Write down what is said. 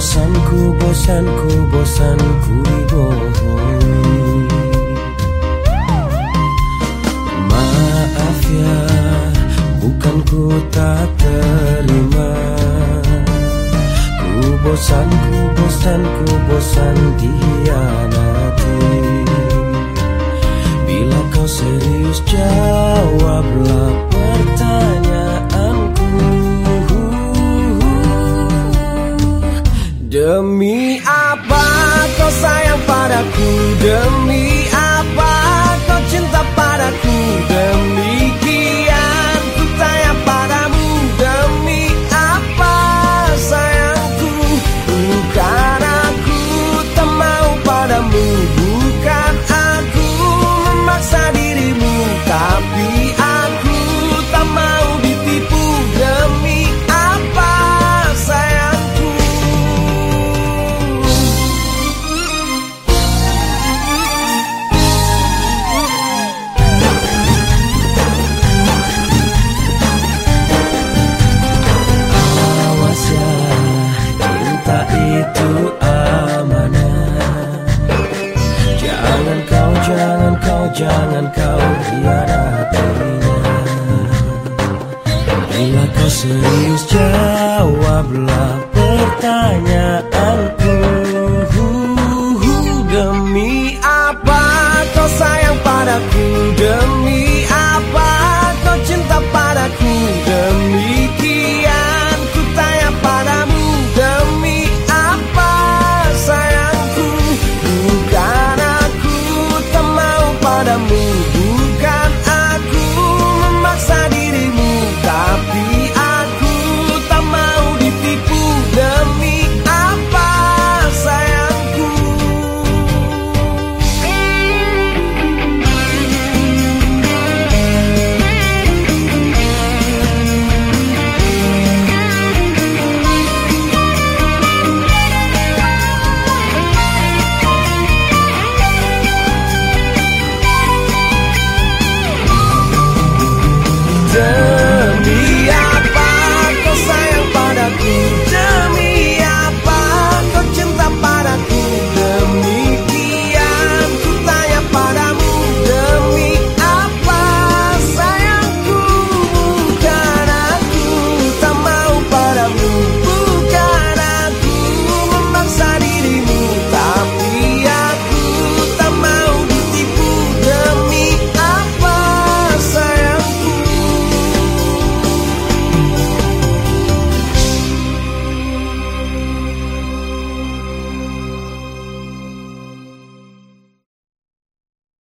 Ku bosan, ku bosan, ku bosan, ku dibohongi. Maaf ya, bukan ku tak terima. Ku bosan, ku bosan, ku bosan Bila kau serius jawablah Demi apa kau sayang padaku? Demi apa kau cinta padaku jangan kau, hianatinya Bila kau serius jawablah pertanyaanku